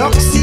l'oxy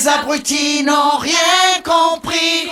Les abrutis n'ont rien compris.